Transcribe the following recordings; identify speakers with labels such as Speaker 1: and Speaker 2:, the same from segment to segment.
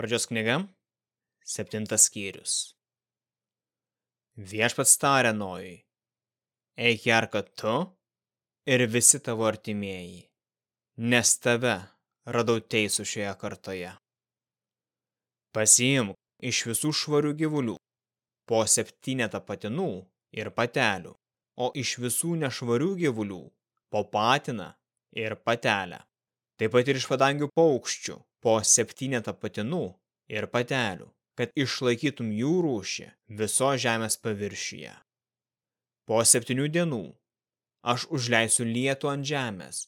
Speaker 1: Pradžios knyga, septintas skyrius. Viešpats tarė Nojui, eik į arką tu ir visi tavo artimieji, nes tave radau teisų šioje kartoje. Pasiimk iš visų švarių gyvulių po septynetą patinų ir patelių, o iš visų nešvarių gyvulių po patiną ir patelę. Taip pat ir iš padangių paukščių po septynetą patinų ir patelių, kad išlaikytum jų rūšį viso žemės paviršiuje. Po septynių dienų aš užleisiu lietų ant žemės,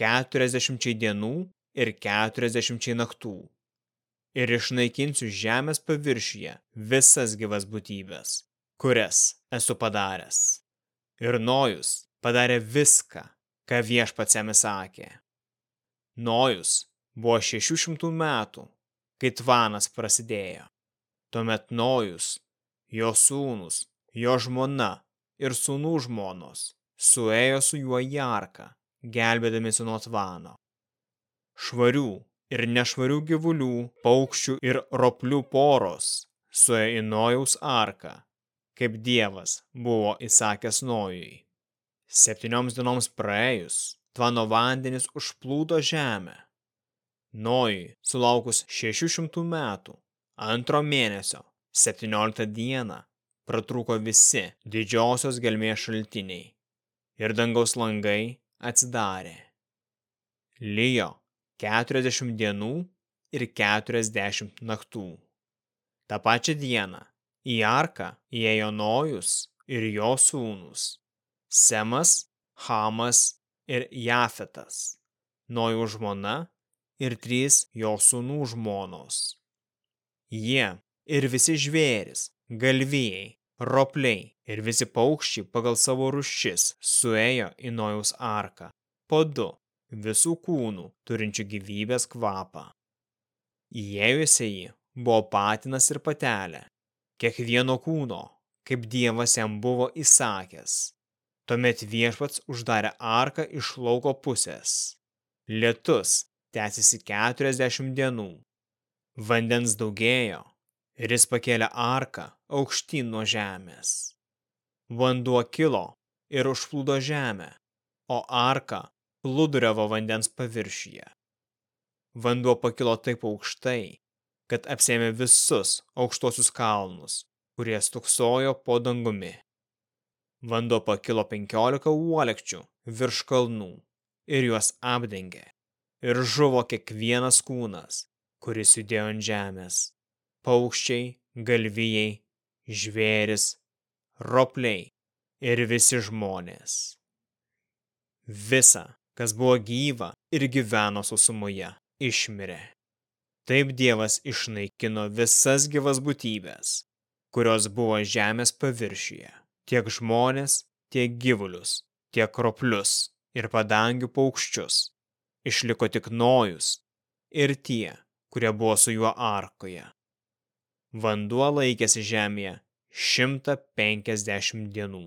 Speaker 1: keturiasdešimčiai dienų ir keturiasdešimčiai naktų. Ir išnaikinsiu žemės paviršiuje visas gyvas būtybės, kurias esu padaręs. Ir Nojus padarė viską, ką viešpats jam įsakė. Nojus buvo šešių šimtų metų, kai tvanas prasidėjo. Tuomet Nojus, jo sūnus, jo žmona ir sūnų žmonos suėjo su juo į arką, gelbėdamėsi nuo tvano. Švarių ir nešvarių gyvulių, paukščių ir roplių poros suėjo į Nojaus arką, kaip Dievas buvo įsakęs Nojui. Septynioms dienoms praėjus, tvano vandenis užplūdo žemę. Nojui sulaukus 600 metų, antro mėnesio, 17 dieną, pratrūko visi didžiosios gelmės šaltiniai ir dangaus langai atsidarė. Lijo 40 dienų ir 40 naktų. Ta pačią dieną į arką įėjo Nojus ir jo sūnus, Semas, Hamas ir Jafetas, Nojų žmona ir trys jo sūnų žmonos. Jie ir visi žvėris, galvijai, ropliai ir visi paukščiai pagal savo rušis suėjo į Nojaus arką, po du visų kūnų turinčių gyvybės kvapą. Įėjusiai buvo patinas ir patelė, kiekvieno kūno, kaip Dievas jam buvo įsakęs. Tuomet viešpats uždarė arką iš lauko pusės. Lietus tęsiasi keturiasdešimt dienų. Vandens daugėjo ir jis pakėlė arką aukštyn nuo žemės. Vanduo kilo ir užplūdo žemę, o arka plūduriavo vandens paviršiuje. Vanduo pakilo taip aukštai, kad apsėmė visus aukštosius kalnus, kurie stuksojo po dangumi. Vanduo pakilo penkiolika uolekčių virš kalnų ir juos apdengė. Ir žuvo kiekvienas kūnas, kuris judėjo ant žemės. Paukščiai, galvijai, žvėris, ropliai ir visi žmonės. Visa, kas buvo gyva ir gyveno sausumoje, išmirė. Taip Dievas išnaikino visas gyvas būtybės, kurios buvo žemės paviršiuje tiek žmones, tiek gyvulius, tiek kroplius ir padangių paukščius. Išliko tik Nojus ir tie, kurie buvo su juo arkoje. Vanduo laikėsi žemėje 150 dienų.